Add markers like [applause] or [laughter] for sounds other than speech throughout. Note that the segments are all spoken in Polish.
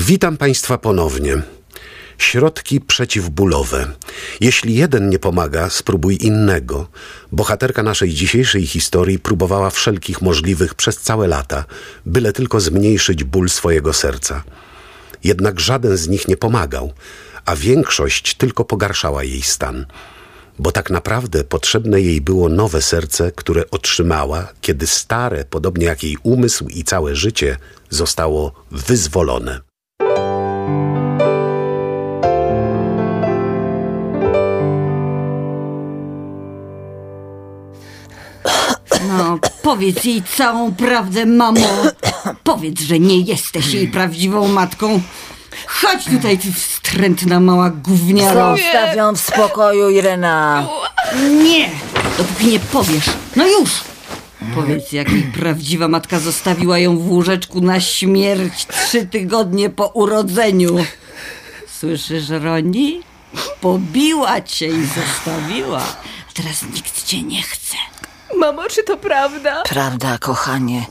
Witam Państwa ponownie. Środki przeciwbólowe. Jeśli jeden nie pomaga, spróbuj innego. Bohaterka naszej dzisiejszej historii próbowała wszelkich możliwych przez całe lata, byle tylko zmniejszyć ból swojego serca. Jednak żaden z nich nie pomagał, a większość tylko pogarszała jej stan. Bo tak naprawdę potrzebne jej było nowe serce, które otrzymała, kiedy stare, podobnie jak jej umysł i całe życie, zostało wyzwolone. No, powiedz jej całą prawdę, mamo. Powiedz, że nie jesteś jej prawdziwą matką. Chodź tutaj, ty wstrętna mała gówniaro. Zostaw ją w spokoju, Irena. Nie, dopóki nie powiesz. No już. Powiedz, jak jej prawdziwa matka zostawiła ją w łóżeczku na śmierć trzy tygodnie po urodzeniu. Słyszysz, Roni? Pobiła cię i zostawiła. Teraz nikt cię nie chce. Mamo, czy to prawda? Prawda, kochanie.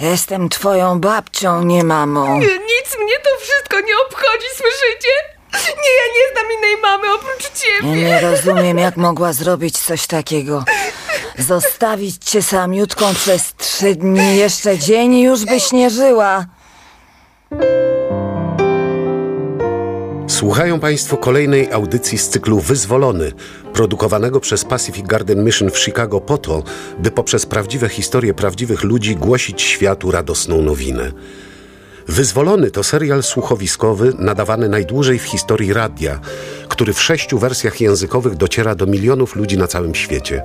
Jestem twoją babcią, nie mamą. Nic mnie to wszystko nie obchodzi, słyszycie? Nie, ja nie znam innej mamy oprócz Ja ciebie. nie rozumiem, jak mogła zrobić coś takiego. Zostawić cię samiutką przez trzy dni, jeszcze dzień i już byś nie żyła. Słuchają Państwo kolejnej audycji z cyklu Wyzwolony, produkowanego przez Pacific Garden Mission w Chicago po to, by poprzez prawdziwe historie prawdziwych ludzi głosić światu radosną nowinę. Wyzwolony to serial słuchowiskowy nadawany najdłużej w historii radia, który w sześciu wersjach językowych dociera do milionów ludzi na całym świecie.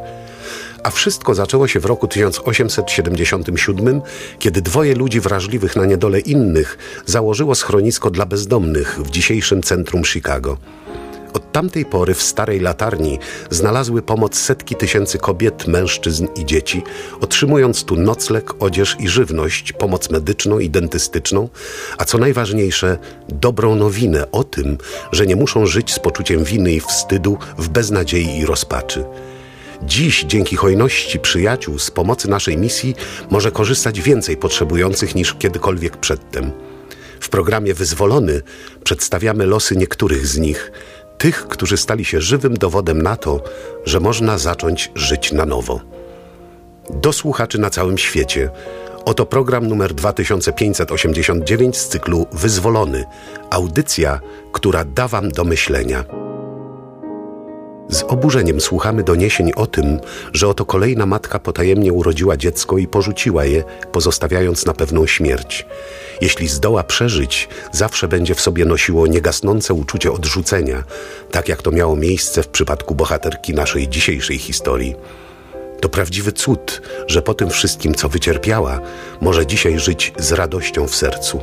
A wszystko zaczęło się w roku 1877, kiedy dwoje ludzi wrażliwych na niedole innych założyło schronisko dla bezdomnych w dzisiejszym centrum Chicago. Od tamtej pory w starej latarni znalazły pomoc setki tysięcy kobiet, mężczyzn i dzieci, otrzymując tu nocleg, odzież i żywność, pomoc medyczną i dentystyczną, a co najważniejsze, dobrą nowinę o tym, że nie muszą żyć z poczuciem winy i wstydu w beznadziei i rozpaczy. Dziś, dzięki hojności przyjaciół, z pomocy naszej misji może korzystać więcej potrzebujących niż kiedykolwiek przedtem. W programie Wyzwolony przedstawiamy losy niektórych z nich, tych, którzy stali się żywym dowodem na to, że można zacząć żyć na nowo. Do słuchaczy na całym świecie. Oto program numer 2589 z cyklu Wyzwolony. Audycja, która da Wam do myślenia. Z oburzeniem słuchamy doniesień o tym, że oto kolejna matka potajemnie urodziła dziecko i porzuciła je, pozostawiając na pewną śmierć. Jeśli zdoła przeżyć, zawsze będzie w sobie nosiło niegasnące uczucie odrzucenia, tak jak to miało miejsce w przypadku bohaterki naszej dzisiejszej historii. To prawdziwy cud, że po tym wszystkim, co wycierpiała, może dzisiaj żyć z radością w sercu,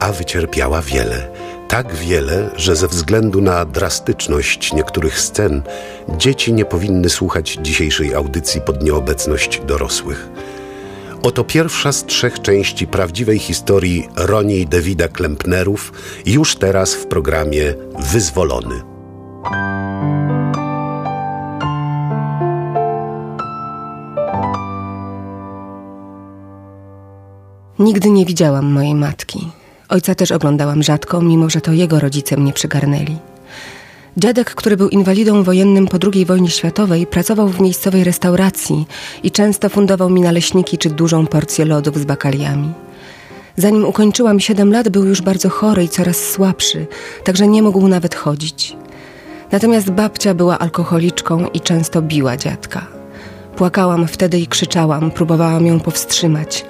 a wycierpiała wiele. Tak wiele, że ze względu na drastyczność niektórych scen, dzieci nie powinny słuchać dzisiejszej audycji pod nieobecność dorosłych. Oto pierwsza z trzech części prawdziwej historii Roni i Davida Klempnerów, już teraz w programie Wyzwolony. Nigdy nie widziałam mojej matki. Ojca też oglądałam rzadko, mimo że to jego rodzice mnie przygarnęli. Dziadek, który był inwalidą wojennym po II wojnie światowej, pracował w miejscowej restauracji i często fundował mi naleśniki czy dużą porcję lodów z bakaliami. Zanim ukończyłam 7 lat, był już bardzo chory i coraz słabszy, także nie mógł nawet chodzić. Natomiast babcia była alkoholiczką i często biła dziadka. Płakałam wtedy i krzyczałam, próbowałam ją powstrzymać.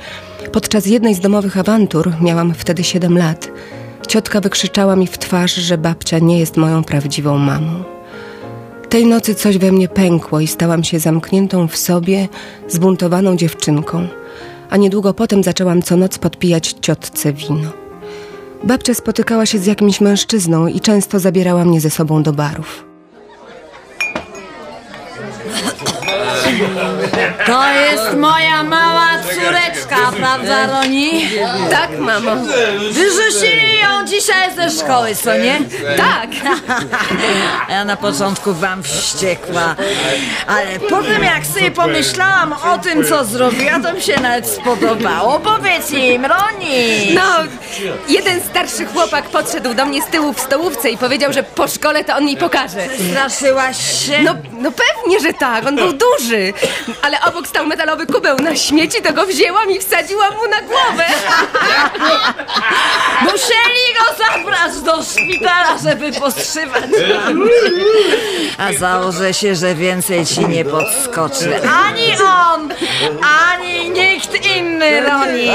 Podczas jednej z domowych awantur, miałam wtedy 7 lat, ciotka wykrzyczała mi w twarz, że babcia nie jest moją prawdziwą mamą. Tej nocy coś we mnie pękło i stałam się zamkniętą w sobie, zbuntowaną dziewczynką, a niedługo potem zaczęłam co noc podpijać ciotce wino. Babcia spotykała się z jakimś mężczyzną i często zabierała mnie ze sobą do barów. To jest moja mała córeczka, prawda, Roni? Tak, mamo. Wyrzucili ją dzisiaj ze szkoły, co nie? Tak. [laughs] Ja na początku wam wściekła, ale potem jak sobie pomyślałam o tym, co zrobiła, to mi się nawet spodobało. Powiedz im, Roni! No, Jeden starszy chłopak podszedł do mnie z tyłu w stołówce i powiedział, że po szkole to on mi pokaże. Straszyłaś się? No, no pewnie, że tak, on był duży. Ale obok stał metalowy kubeł na śmieci, to go wzięłam i wsadziłam mu na głowę. Musieli go zabrać do szpitala, żeby postrzywać. A założę się, że więcej ci nie podskoczy. Ani on, ani nikt inny, Roni.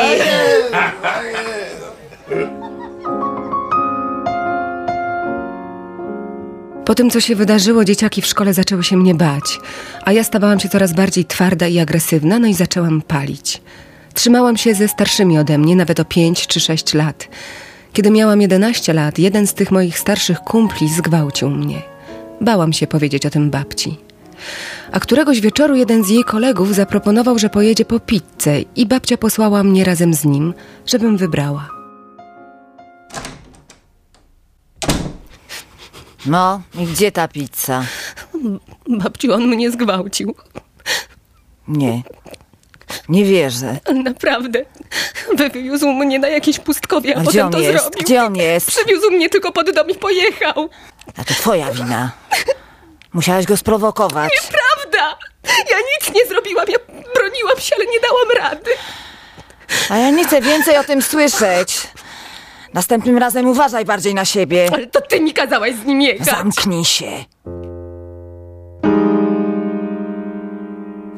Po tym, co się wydarzyło, dzieciaki w szkole zaczęły się mnie bać, a ja stawałam się coraz bardziej twarda i agresywna, no i zaczęłam palić. Trzymałam się ze starszymi ode mnie, nawet o 5 czy 6 lat. Kiedy miałam 11 lat, jeden z tych moich starszych kumpli zgwałcił mnie. Bałam się powiedzieć o tym babci. A któregoś wieczoru jeden z jej kolegów zaproponował, że pojedzie po pizzę i babcia posłała mnie razem z nim, żebym wybrała. No, i gdzie ta pizza? Babciu, on mnie zgwałcił. Nie. Nie wierzę. Naprawdę. Wywiózł mnie na jakieś pustkowie, a, A potem gdzie on to jest? zrobił. Gdzie on jest? Przywiózł mnie tylko pod dom i pojechał. A to twoja wina. Musiałeś go sprowokować. Prawda! Ja nic nie zrobiłam, ja broniłam się, ale nie dałam rady. A ja nie chcę więcej o tym słyszeć. Następnym razem uważaj bardziej na siebie. Ale to ty mi kazałaś z nim jechać. Zamknij się.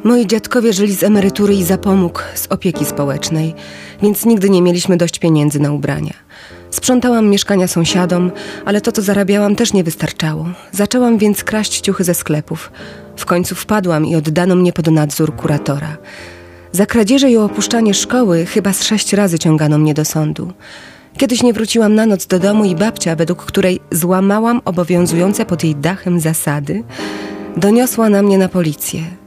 Moi dziadkowie żyli z emerytury i zapomóg z opieki społecznej, więc nigdy nie mieliśmy dość pieniędzy na ubrania. Sprzątałam mieszkania sąsiadom, ale to, co zarabiałam, też nie wystarczało. Zaczęłam więc kraść ciuchy ze sklepów. W końcu wpadłam i oddano mnie pod nadzór kuratora. Za kradzieże i opuszczanie szkoły chyba z sześć razy ciągano mnie do sądu. Kiedyś nie wróciłam na noc do domu i babcia, według której złamałam obowiązujące pod jej dachem zasady, doniosła na mnie na policję.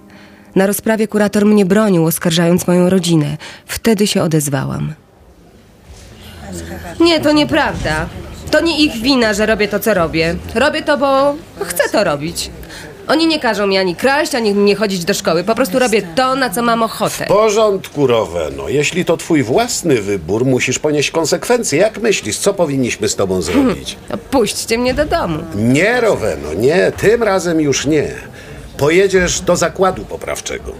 Na rozprawie kurator mnie bronił, oskarżając moją rodzinę. Wtedy się odezwałam. Nie, to nieprawda. To nie ich wina, że robię to, co robię. Robię to, bo chcę to robić. Oni nie każą mi ani kraść, ani nie chodzić do szkoły. Po prostu robię to, na co mam ochotę. W porządku, Roweno. Jeśli to twój własny wybór, musisz ponieść konsekwencje. Jak myślisz, co powinniśmy z tobą zrobić? Puśćcie mnie do domu. Nie, Roweno, nie. Tym razem już nie. Pojedziesz do zakładu poprawczego.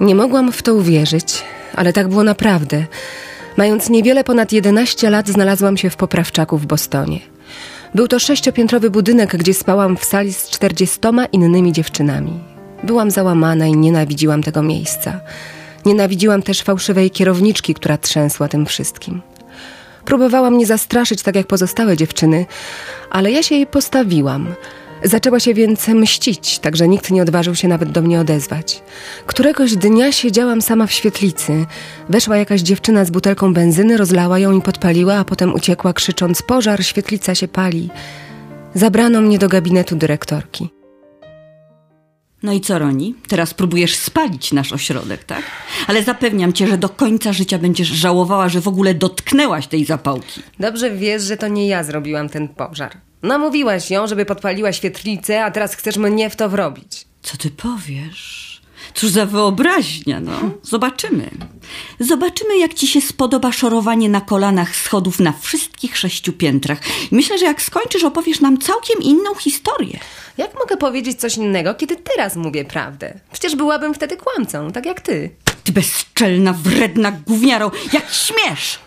Nie mogłam w to uwierzyć, ale tak było naprawdę. Mając niewiele ponad 11 lat, znalazłam się w poprawczaku w Bostonie. Był to sześciopiętrowy budynek, gdzie spałam w sali z czterdziestoma innymi dziewczynami. Byłam załamana i nienawidziłam tego miejsca. Nienawidziłam też fałszywej kierowniczki, która trzęsła tym wszystkim. Próbowała mnie zastraszyć, tak jak pozostałe dziewczyny, ale ja się jej postawiłam. Zaczęła się więc mścić, tak że nikt nie odważył się nawet do mnie odezwać. Któregoś dnia siedziałam sama w świetlicy. Weszła jakaś dziewczyna z butelką benzyny, rozlała ją i podpaliła, a potem uciekła krzycząc pożar, świetlica się pali. Zabrano mnie do gabinetu dyrektorki. No i co, Roni? Teraz próbujesz spalić nasz ośrodek, tak? Ale zapewniam cię, że do końca życia będziesz żałowała, że w ogóle dotknęłaś tej zapałki. Dobrze wiesz, że to nie ja zrobiłam ten pożar. Namówiłaś ją, żeby podpaliła świetlicę, a teraz chcesz mnie w to wrobić. Co ty powiesz? Cóż za wyobraźnia, no. Zobaczymy. Zobaczymy, jak ci się spodoba szorowanie na kolanach schodów na wszystkich sześciu piętrach. Myślę, że jak skończysz, opowiesz nam całkiem inną historię. Jak mogę powiedzieć coś innego, kiedy teraz mówię prawdę? Przecież byłabym wtedy kłamcą, tak jak ty. Ty bezczelna, wredna gówniaro, jak śmiesz!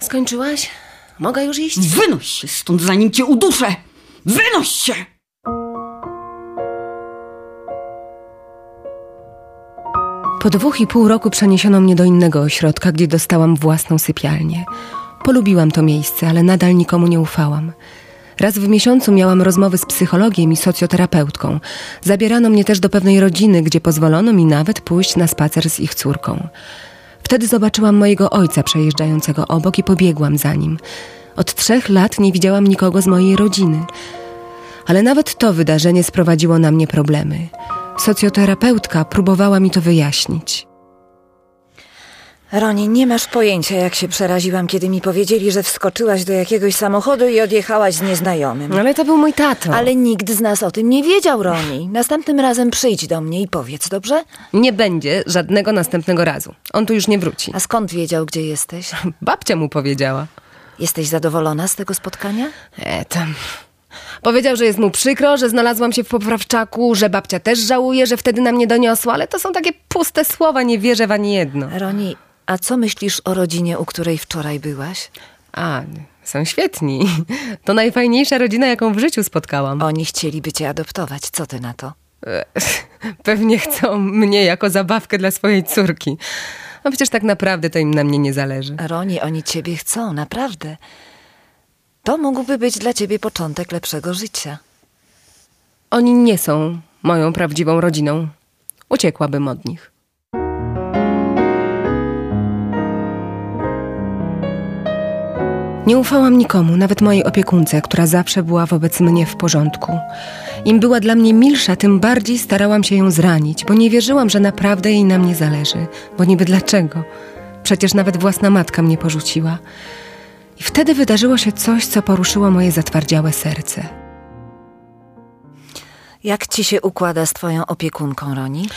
Skończyłaś? Mogę już iść? Wynoś się stąd, zanim cię uduszę! Wynoś się! Po dwóch i pół roku przeniesiono mnie do innego ośrodka, gdzie dostałam własną sypialnię. Polubiłam to miejsce, ale nadal nikomu nie ufałam. Raz w miesiącu miałam rozmowy z psychologiem i socjoterapeutką. Zabierano mnie też do pewnej rodziny, gdzie pozwolono mi nawet pójść na spacer z ich córką. Wtedy zobaczyłam mojego ojca przejeżdżającego obok i pobiegłam za nim. Od trzech lat nie widziałam nikogo z mojej rodziny. Ale nawet to wydarzenie sprowadziło na mnie problemy. Socjoterapeutka próbowała mi to wyjaśnić. Roni, nie masz pojęcia, jak się przeraziłam, kiedy mi powiedzieli, że wskoczyłaś do jakiegoś samochodu i odjechałaś z nieznajomym. Ale to był mój tato. Ale nikt z nas o tym nie wiedział, Roni. Następnym razem przyjdź do mnie i powiedz, dobrze? Nie będzie żadnego następnego razu. On tu już nie wróci. A skąd wiedział, gdzie jesteś? Babcia mu powiedziała. Jesteś zadowolona z tego spotkania? E, tam. Powiedział, że jest mu przykro, że znalazłam się w poprawczaku, że babcia też żałuje, że wtedy nam nie doniosła, ale to są takie puste słowa, nie wierzę w ani jedno. Roni, a co myślisz o rodzinie, u której wczoraj byłaś? A, są świetni. To najfajniejsza rodzina, jaką w życiu spotkałam. Oni chcieliby cię adoptować. Co ty na to? E, [laughs] Pewnie chcą mnie jako zabawkę dla swojej córki. No przecież tak naprawdę to im na mnie nie zależy. Roni, oni ciebie chcą, naprawdę. To mógłby być dla ciebie początek lepszego życia. Oni nie są moją prawdziwą rodziną. Uciekłabym od nich. Nie ufałam nikomu, nawet mojej opiekunce, która zawsze była wobec mnie w porządku. Im była dla mnie milsza, tym bardziej starałam się ją zranić, bo nie wierzyłam, że naprawdę jej na mnie zależy. Bo niby dlaczego? Przecież nawet własna matka mnie porzuciła. Wtedy wydarzyło się coś, co poruszyło moje zatwardziałe serce. Jak ci się układa z twoją opiekunką, Roni?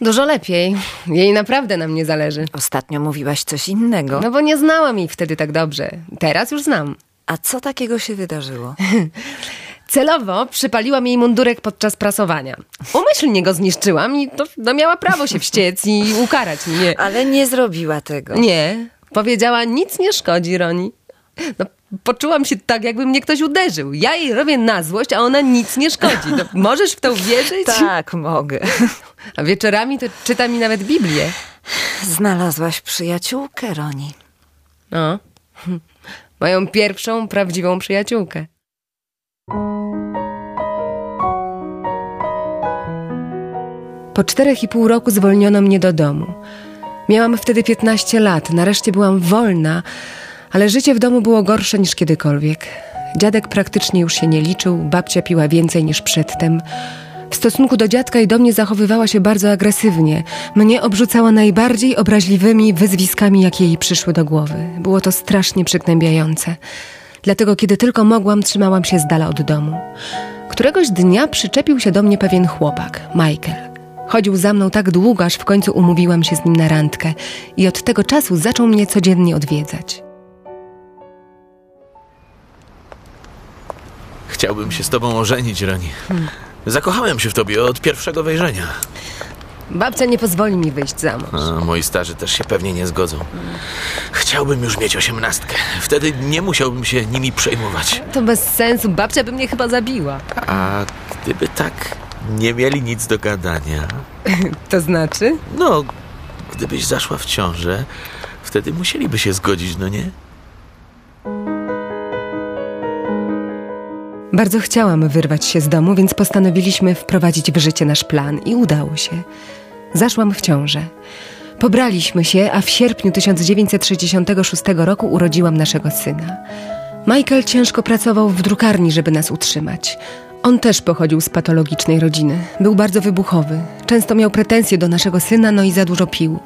Dużo lepiej. Jej naprawdę na mnie zależy. Ostatnio mówiłaś coś innego. No bo nie znałam jej wtedy tak dobrze. Teraz już znam. A co takiego się wydarzyło? [laughs] Celowo przypaliłam jej mundurek podczas prasowania. Umyślnie go zniszczyłam i to, no miała prawo się wściec i ukarać mnie. Ale nie zrobiła tego. Nie, powiedziała, nic nie szkodzi, Roni. No, poczułam się tak, jakby mnie ktoś uderzył. Ja jej robię na złość, a ona nic nie szkodzi. No, [laughs] możesz w to wierzyć? Tak, mogę. A wieczorami to czyta mi nawet Biblię. Znalazłaś przyjaciółkę, Roni. No, moją pierwszą prawdziwą przyjaciółkę. Po czterech i pół roku zwolniono mnie do domu. Miałam wtedy 15 lat, nareszcie byłam wolna, ale życie w domu było gorsze niż kiedykolwiek. Dziadek praktycznie już się nie liczył, babcia piła więcej niż przedtem. W stosunku do dziadka i do mnie zachowywała się bardzo agresywnie. Mnie obrzucała najbardziej obraźliwymi wyzwiskami, jakie jej przyszły do głowy. Było to strasznie przygnębiające. Dlatego, kiedy tylko mogłam, trzymałam się z dala od domu. Któregoś dnia przyczepił się do mnie pewien chłopak, Michael. Chodził za mną tak długo, aż w końcu umówiłam się z nim na randkę i od tego czasu zaczął mnie codziennie odwiedzać. Chciałbym się z tobą ożenić, Roni. Zakochałem się w tobie od pierwszego wejrzenia. Babcia nie pozwoli mi wyjść za mąż. A moi starzy też się pewnie nie zgodzą. Chciałbym już mieć osiemnastkę. Wtedy nie musiałbym się nimi przejmować. To bez sensu, babcia by mnie chyba zabiła. A gdyby tak nie mieli nic do gadania, [laughs] To znaczy? no, gdybyś zaszła w ciążę, wtedy musieliby się zgodzić, no nie? Bardzo chciałam wyrwać się z domu, więc postanowiliśmy wprowadzić w życie nasz plan i udało się. Zaszłam w ciążę. Pobraliśmy się, a w sierpniu 1966 roku urodziłam naszego syna. Michael ciężko pracował w drukarni, żeby nas utrzymać. On też pochodził z patologicznej rodziny. Był bardzo wybuchowy. Często miał pretensje do naszego syna, no i za dużo pił.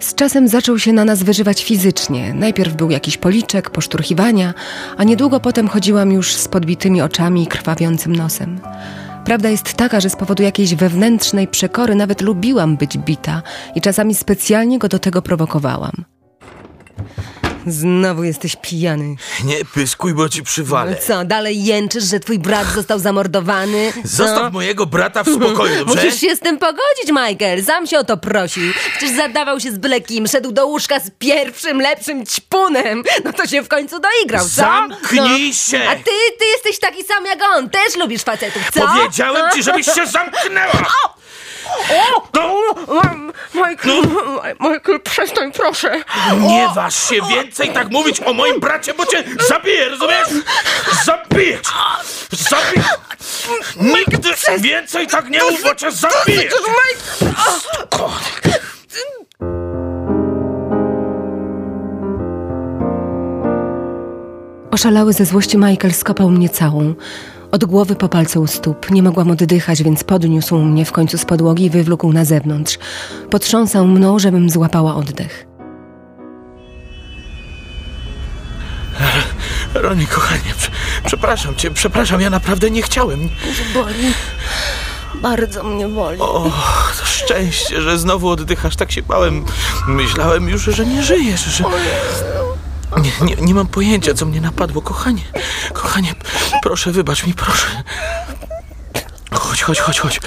Z czasem zaczął się na nas wyżywać fizycznie. Najpierw był jakiś policzek, poszturchiwania, a niedługo potem chodziłam już z podbitymi oczami i krwawiącym nosem. Prawda jest taka, że z powodu jakiejś wewnętrznej przekory nawet lubiłam być bita i czasami specjalnie go do tego prowokowałam. Znowu jesteś pijany. Nie pyskuj, bo ci przywalę. Co, dalej jęczysz, że twój brat został zamordowany? Zostaw No. mojego brata w spokoju, [laughs] dobrze? Musisz się z tym pogodzić, Michael. Sam się o to prosił. Przecież zadawał się z byle kim. Szedł do łóżka z pierwszym, lepszym ćpunem. No to się w końcu doigrał, co? Zamknij no. się! A ty, ty jesteś taki sam jak on. Też lubisz facetów, co? Powiedziałem ci, żebyś się [laughs] zamknęła! No, Michael, Michael, przestań, proszę. nie waż się więcej tak mówić o moim bracie, bo cię zabiję, rozumiesz? Zabiję cię! Zabiję! Nigdy więcej tak nie mów, bo cię zabiję! Oszalały ze złości Michael skopał mnie całą. Od głowy po palce u stóp. Nie mogłam oddychać, więc podniósł mnie w końcu z podłogi i wywlókł na zewnątrz. Potrząsał mną, żebym złapała oddech. Roni, kochanie, przepraszam cię, przepraszam, ja naprawdę nie chciałem. Boli. Bardzo mnie boli. O, to szczęście, że znowu oddychasz. Tak się bałem. Myślałem już, że nie żyjesz, że... Nie, nie, nie mam pojęcia, co mnie napadło. Kochanie, kochanie, proszę, wybacz mi, proszę. Chodź, chodź, chodź, chodź.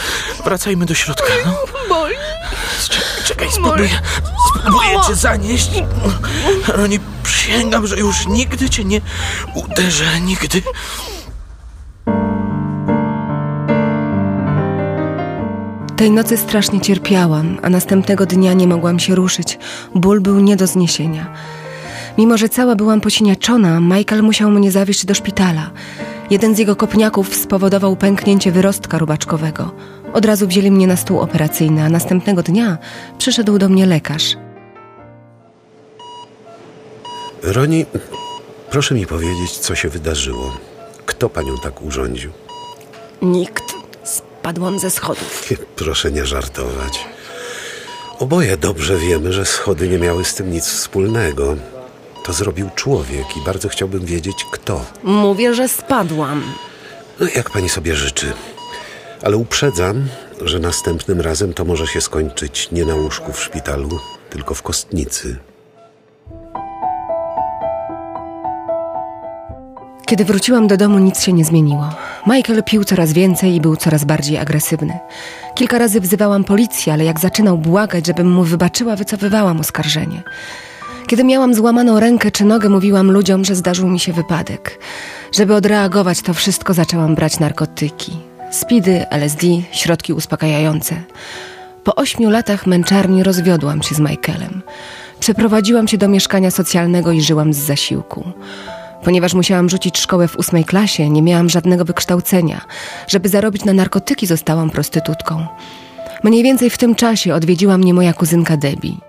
Wracajmy do środka, no. Boli. Czekaj, spróbuję, spróbuję cię zanieść. Roni, przysięgam, że już nigdy cię nie uderzę, nigdy. Tej nocy strasznie cierpiałam, a następnego dnia nie mogłam się ruszyć. Ból był nie do zniesienia. Mimo, że cała byłam posiniaczona, Michael musiał mnie zawieźć do szpitala. Jeden z jego kopniaków spowodował pęknięcie wyrostka robaczkowego. Od razu wzięli mnie na stół operacyjny, a następnego dnia przyszedł do mnie lekarz. Roni, proszę mi powiedzieć, co się wydarzyło. Kto panią tak urządził? Nikt. Spadłam ze schodów. Proszę nie żartować. Oboje dobrze wiemy, że schody nie miały z tym nic wspólnego. To zrobił człowiek i bardzo chciałbym wiedzieć, kto. Mówię, że spadłam. No, jak pani sobie życzy. Ale uprzedzam, że następnym razem to może się skończyć nie na łóżku w szpitalu, tylko w kostnicy. Kiedy wróciłam do domu, nic się nie zmieniło. Michael pił coraz więcej i był coraz bardziej agresywny. Kilka razy wzywałam policję, ale jak zaczynał błagać, żebym mu wybaczyła, wycofywałam oskarżenie. Kiedy miałam złamaną rękę czy nogę, mówiłam ludziom, że zdarzył mi się wypadek. Żeby odreagować to wszystko, zaczęłam brać narkotyki. Speedy, LSD, środki uspokajające. Po ośmiu latach męczarni rozwiodłam się z Michaelem. Przeprowadziłam się do mieszkania socjalnego i żyłam z zasiłku. Ponieważ musiałam rzucić szkołę w ósmej klasie, nie miałam żadnego wykształcenia. Żeby zarobić na narkotyki, zostałam prostytutką. Mniej więcej w tym czasie odwiedziła mnie moja kuzynka Debbie.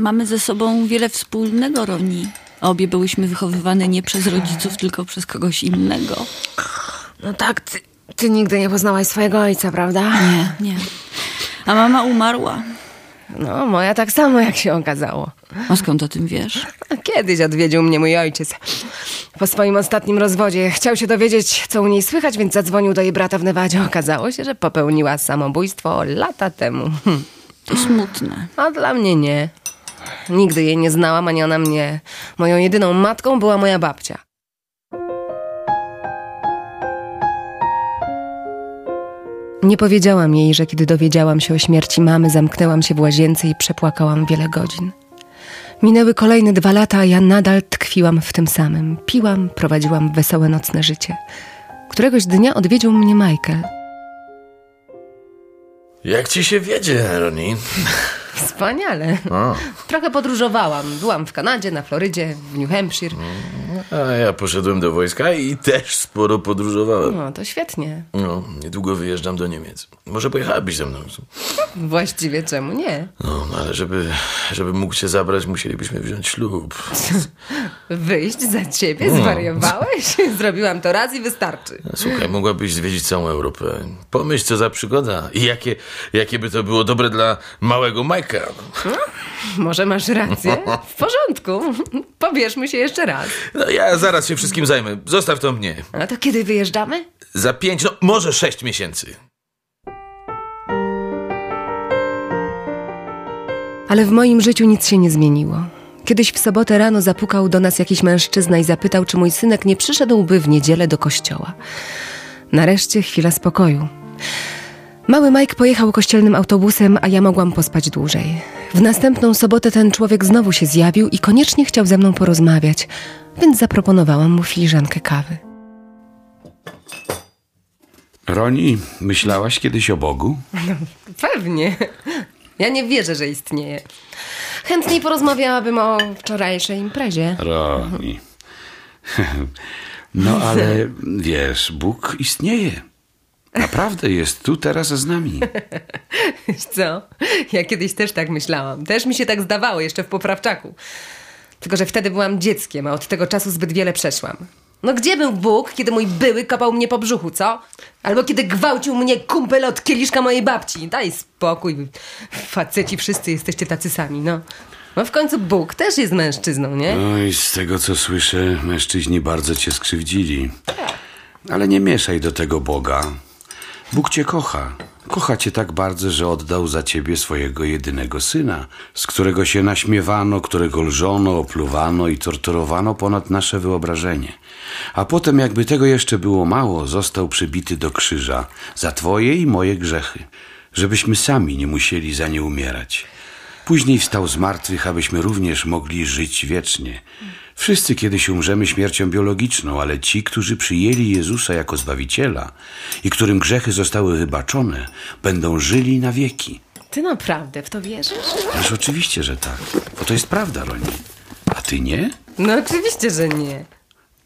Mamy ze sobą wiele wspólnego, Roni. Obie byłyśmy wychowywane nie przez rodziców, tylko przez kogoś innego. No tak, ty, ty nigdy nie poznałaś swojego ojca, prawda? Nie, nie. A mama umarła. No, moja tak samo, jak się okazało. A skąd o tym wiesz? Kiedyś odwiedził mnie mój ojciec. Po swoim ostatnim rozwodzie chciał się dowiedzieć, co u niej słychać, więc zadzwonił do jej brata w Nevadzie. Okazało się, że popełniła samobójstwo lata temu. To smutne. A dla mnie nie. Nigdy jej nie znałam, ani ona mnie. Moją jedyną matką była moja babcia. Nie powiedziałam jej, że kiedy dowiedziałam się o śmierci mamy, zamknęłam się w łazience i przepłakałam wiele godzin. Minęły kolejne dwa lata, a ja nadal tkwiłam w tym samym. Piłam, prowadziłam wesołe nocne życie. Któregoś dnia odwiedził mnie Michael. Jak ci się wiedzie, Roni? Wspaniale. O. Trochę podróżowałam. Byłam w Kanadzie, na Florydzie, w New Hampshire. A ja poszedłem do wojska i też sporo podróżowałem. No, to świetnie. No, niedługo wyjeżdżam do Niemiec. Może pojechałabyś ze mną? Właściwie czemu nie? No, ale żeby, żeby mógł cię zabrać, musielibyśmy wziąć ślub. [laughs] Wyjść za ciebie? Zwariowałeś? [laughs] Zrobiłam to raz i wystarczy. Słuchaj, mogłabyś zwiedzić całą Europę. Pomyśl, co za przygoda. I jakie, jakie by to było dobre dla małego Majka. Może masz rację? [laughs] W porządku. Pobierzmy się jeszcze raz. No, ja zaraz się wszystkim zajmę. Zostaw to mnie. A to kiedy wyjeżdżamy? Za pięć, no może sześć miesięcy. Ale w moim życiu nic się nie zmieniło. Kiedyś w sobotę rano zapukał do nas jakiś mężczyzna i zapytał, czy mój synek nie przyszedłby w niedzielę do kościoła. Nareszcie chwila spokoju. Mały Mike pojechał kościelnym autobusem, a ja mogłam pospać dłużej. W następną sobotę ten człowiek znowu się zjawił i koniecznie chciał ze mną porozmawiać, więc zaproponowałam mu filiżankę kawy. Roni, myślałaś kiedyś o Bogu? Pewnie. Ja nie wierzę, że istnieje. Chętniej porozmawiałabym o wczorajszej imprezie. Roni. [laughs] No ale wiesz, Bóg istnieje. Naprawdę jest tu teraz z nami. Wiesz co? Ja kiedyś też tak myślałam. Też mi się tak zdawało, jeszcze w poprawczaku. Tylko, że wtedy byłam dzieckiem, a od tego czasu zbyt wiele przeszłam. No gdzie był Bóg, kiedy mój były kopał mnie po brzuchu, co? Albo kiedy gwałcił mnie kumpel od kieliszka mojej babci. Daj spokój. Faceci wszyscy jesteście tacy sami, no. No w końcu Bóg też jest mężczyzną, nie? Oj, z tego co słyszę, mężczyźni bardzo cię skrzywdzili. Ale nie mieszaj do tego Boga. Bóg cię kocha. Kocha cię tak bardzo, że oddał za ciebie swojego jedynego syna, z którego się naśmiewano, którego lżono, opluwano i torturowano ponad nasze wyobrażenie. A potem, jakby tego jeszcze było mało, został przybity do krzyża za twoje i moje grzechy, żebyśmy sami nie musieli za nie umierać. Później wstał z martwych, abyśmy również mogli żyć wiecznie. Wszyscy kiedyś umrzemy śmiercią biologiczną, ale ci, którzy przyjęli Jezusa jako Zbawiciela i którym grzechy zostały wybaczone, będą żyli na wieki. Ty naprawdę w to wierzysz? Ależ oczywiście, że tak. Bo to jest prawda, Roni. A ty nie? No oczywiście, że nie.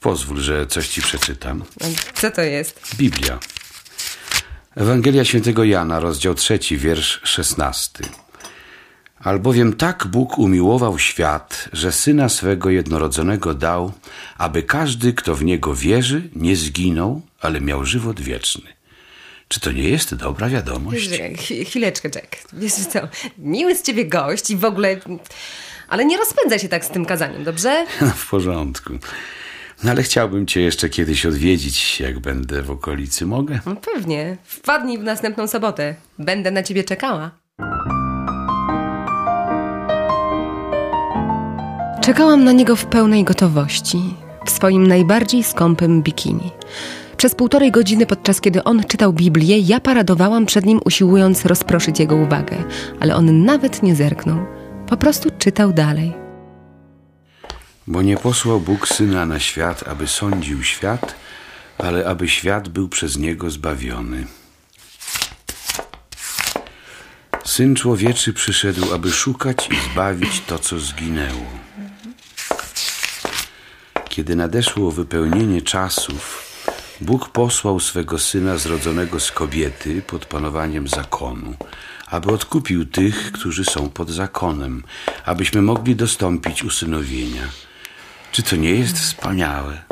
Pozwól, że coś ci przeczytam. A Co to jest? Biblia. Ewangelia świętego Jana, rozdział trzeci, wiersz szesnasty. Albowiem tak Bóg umiłował świat, że Syna swego jednorodzonego dał, aby każdy, kto w Niego wierzy, nie zginął, ale miał żywot wieczny. Czy to nie jest dobra wiadomość? Ch- Chwileczkę, Jack. Wiesz co, miły z ciebie gość i w ogóle... Ale nie rozpędzaj się tak z tym kazaniem, dobrze? [laughs] No, w porządku. No ale chciałbym cię jeszcze kiedyś odwiedzić, jak będę w okolicy. Mogę? No pewnie. Wpadnij w następną sobotę. Będę na ciebie czekała. Czekałam na niego w pełnej gotowości, w swoim najbardziej skąpym bikini. Przez półtorej godziny, podczas kiedy on czytał Biblię, ja paradowałam przed nim, usiłując rozproszyć jego uwagę, ale on nawet nie zerknął. Po prostu czytał dalej. Bo nie posłał Bóg Syna na świat, aby sądził świat, ale aby świat był przez Niego zbawiony. Syn Człowieczy przyszedł, aby szukać i zbawić to, co zginęło. Kiedy nadeszło wypełnienie czasów, Bóg posłał swego Syna zrodzonego z kobiety pod panowaniem zakonu, aby odkupił tych, którzy są pod zakonem, abyśmy mogli dostąpić usynowienia. Czy to nie jest wspaniałe?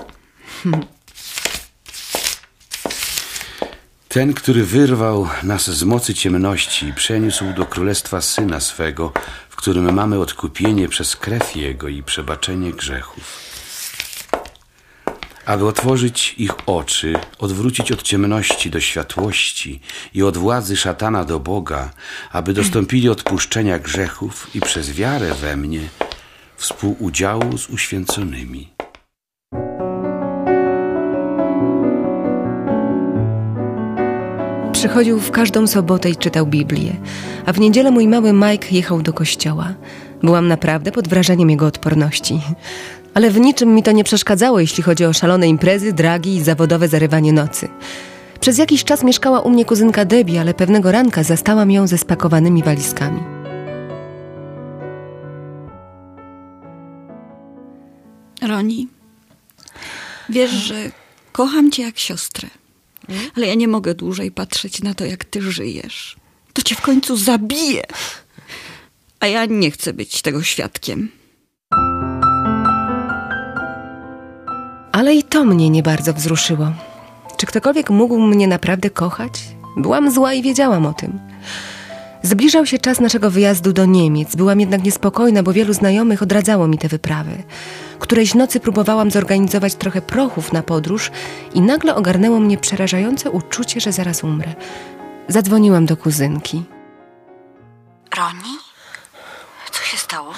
Ten, który wyrwał nas z mocy ciemności i przeniósł do królestwa Syna swego, w którym mamy odkupienie przez krew Jego i przebaczenie grzechów. Aby otworzyć ich oczy, odwrócić od ciemności do światłości i od władzy szatana do Boga, aby dostąpili odpuszczenia grzechów i przez wiarę we mnie współudziału z uświęconymi. Przychodził w każdą sobotę i czytał Biblię, a w niedzielę mój mały Mike jechał do kościoła. Byłam naprawdę pod wrażeniem jego odporności. Ale w niczym mi to nie przeszkadzało, jeśli chodzi o szalone imprezy, dragi i zawodowe zarywanie nocy. Przez jakiś czas mieszkała u mnie kuzynka Debbie, ale pewnego ranka zastałam ją ze spakowanymi walizkami. Roni, wiesz, że kocham cię jak siostrę, ale ja nie mogę dłużej patrzeć na to, jak ty żyjesz. To cię w końcu zabije. A ja nie chcę być tego świadkiem. Ale i to mnie nie bardzo wzruszyło. Czy ktokolwiek mógł mnie naprawdę kochać? Byłam zła i wiedziałam o tym. Zbliżał się czas naszego wyjazdu do Niemiec. Byłam jednak niespokojna, bo wielu znajomych odradzało mi te wyprawy. Którejś nocy próbowałam zorganizować trochę prochów na podróż i nagle ogarnęło mnie przerażające uczucie, że zaraz umrę. Zadzwoniłam do kuzynki. Roni? Co się stało?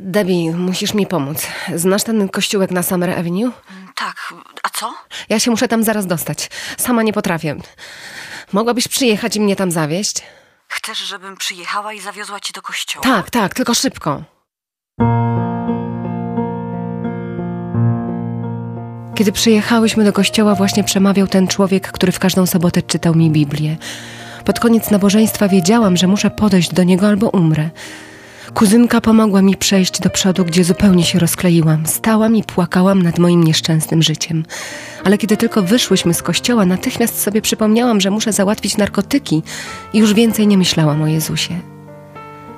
Debbie, musisz mi pomóc. Znasz ten kościółek na Summer Avenue? Tak, a co? Ja się muszę tam zaraz dostać. Sama nie potrafię. Mogłabyś przyjechać i mnie tam zawieźć? Chcesz, żebym przyjechała i zawiozła cię do kościoła? Tak, tak, tylko szybko. Kiedy przyjechałyśmy do kościoła, właśnie przemawiał ten człowiek, który w każdą sobotę czytał mi Biblię. Pod koniec nabożeństwa wiedziałam, że muszę podejść do niego albo umrę. Kuzynka pomogła mi przejść do przodu, gdzie zupełnie się rozkleiłam. Stałam i płakałam nad moim nieszczęsnym życiem. Ale kiedy tylko wyszłyśmy z kościoła, natychmiast sobie przypomniałam, że muszę załatwić narkotyki i już więcej nie myślałam o Jezusie.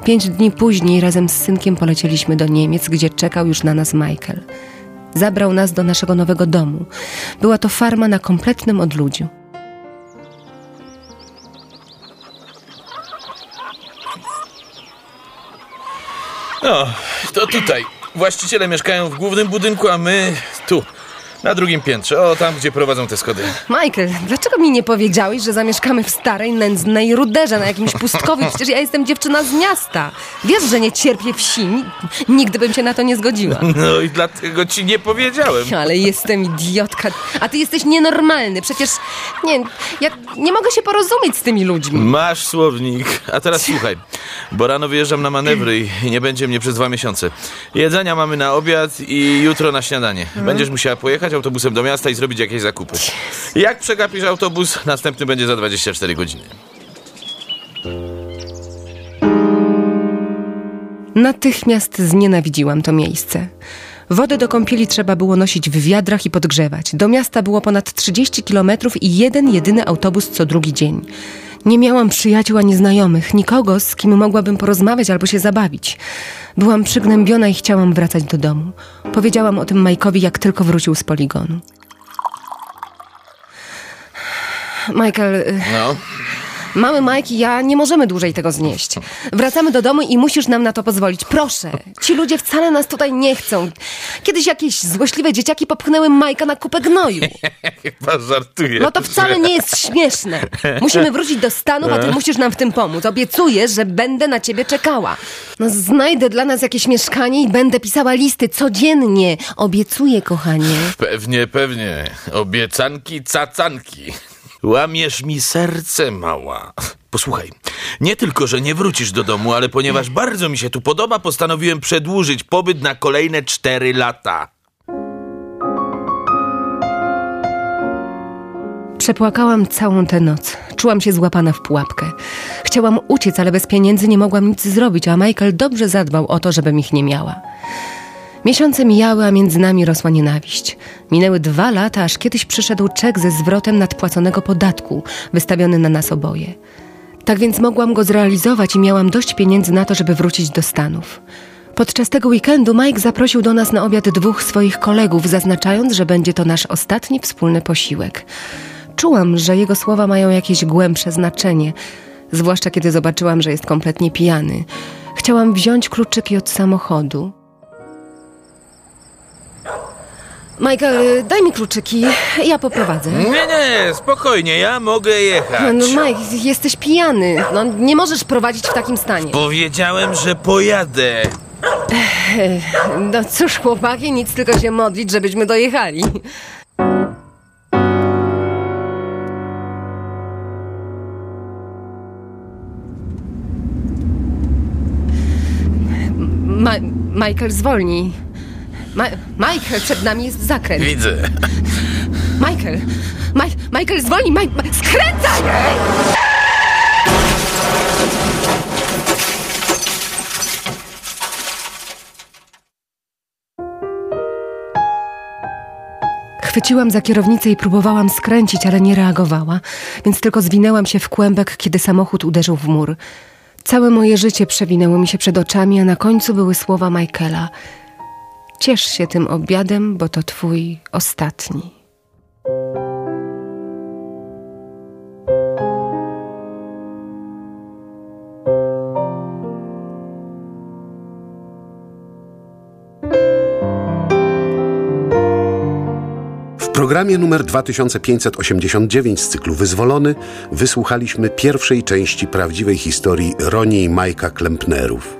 Pięć dni później razem z synkiem polecieliśmy do Niemiec, gdzie czekał już na nas Michael. Zabrał nas do naszego nowego domu. Była to farma na kompletnym odludziu. No, to tutaj. Właściciele mieszkają w głównym budynku, a my tu, na drugim piętrze. O, tam, gdzie prowadzą te schody. Michael, dlaczego mi nie powiedziałeś, że zamieszkamy w starej, nędznej ruderze na jakimś pustkowiu? Przecież ja jestem dziewczyna z miasta. Wiesz, że nie cierpię wsi. Nigdy bym się na to nie zgodziła. No i dlatego ci nie powiedziałem. Ale jestem idiotka. A ty jesteś nienormalny. Przecież nie, ja nie mogę się porozumieć z tymi ludźmi. Masz słownik. A teraz słuchaj, bo rano wyjeżdżam na manewry i nie będzie mnie przez dwa miesiące. Jedzenia mamy na obiad i jutro na śniadanie. Będziesz musiała pojechać autobusem do miasta i zrobić jakieś zakupy. Jak przegapisz autobus, następny będzie za 24 godziny. Natychmiast znienawidziłam to miejsce. Wodę do kąpieli trzeba było nosić w wiadrach i podgrzewać. Do miasta było ponad 30 kilometrów i jeden jedyny autobus co drugi dzień. Nie miałam przyjaciół ani znajomych, nikogo, z kim mogłabym porozmawiać albo się zabawić. Byłam przygnębiona i chciałam wracać do domu. Powiedziałam o tym Majkowi, jak tylko wrócił z poligonu. Michael, y, No, Mamy Mike i ja nie możemy dłużej tego znieść. Wracamy do domu i musisz nam na to pozwolić. Proszę. Ci ludzie wcale nas tutaj nie chcą. Kiedyś jakieś złośliwe dzieciaki popchnęły Majka na kupę gnoju. chyba żartuję. No to wcale nie jest śmieszne. Musimy wrócić do Stanów, a ty musisz nam w tym pomóc. Obiecuję, że będę na ciebie czekała. No znajdę dla nas jakieś mieszkanie i będę pisała listy codziennie. Obiecuję, kochanie. Pewnie, pewnie. Obiecanki, cacanki. Łamiesz mi serce, mała. Posłuchaj, nie tylko, że nie wrócisz do domu, ale ponieważ bardzo mi się tu podoba, postanowiłem przedłużyć pobyt na kolejne cztery lata. Przepłakałam całą tę noc. Czułam się złapana w pułapkę. Chciałam uciec, ale bez pieniędzy nie mogłam nic zrobić, a Michael dobrze zadbał o to, żebym ich nie miała. Miesiące mijały, a między nami rosła nienawiść. Minęły dwa lata, aż kiedyś przyszedł czek ze zwrotem nadpłaconego podatku, wystawiony na nas oboje. Tak więc mogłam go zrealizować i miałam dość pieniędzy na to, żeby wrócić do Stanów. Podczas tego weekendu Mike zaprosił do nas na obiad dwóch swoich kolegów, zaznaczając, że będzie to nasz ostatni wspólny posiłek. Czułam, że jego słowa mają jakieś głębsze znaczenie, zwłaszcza kiedy zobaczyłam, że jest kompletnie pijany. Chciałam wziąć kluczyki od samochodu. Michael, daj mi kluczyki, ja poprowadzę. Nie, nie, spokojnie, ja mogę jechać. No Mike, jesteś pijany. No, nie możesz prowadzić w takim stanie. Powiedziałem, że pojadę. No cóż, chłopaki, nic tylko się modlić, żebyśmy dojechali. Ma Michael, zwolnij. Ma Michael, przed nami jest zakręt. Widzę. [laughs] Michael! Ma Michael, zwolnij! Ma skręcaj! Chwyciłam za kierownicę i próbowałam skręcić, ale nie reagowała, więc tylko zwinęłam się w kłębek, kiedy samochód uderzył w mur. Całe moje życie przewinęło mi się przed oczami, a na końcu były słowa Michaela. Ciesz się tym obiadem, bo to twój ostatni. W programie numer 2589 z cyklu Wyzwolony wysłuchaliśmy pierwszej części prawdziwej historii Roni i Majka Klempnerów.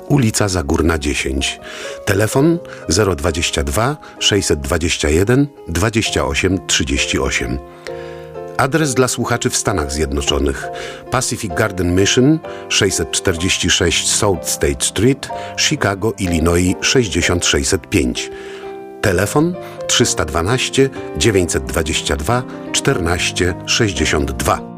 ulica Zagórna 10. Telefon 022 621 28 38. Adres dla słuchaczy w Stanach Zjednoczonych: Pacific Garden Mission 646 South State Street, Chicago, Illinois 6605. Telefon 312 922 14 62.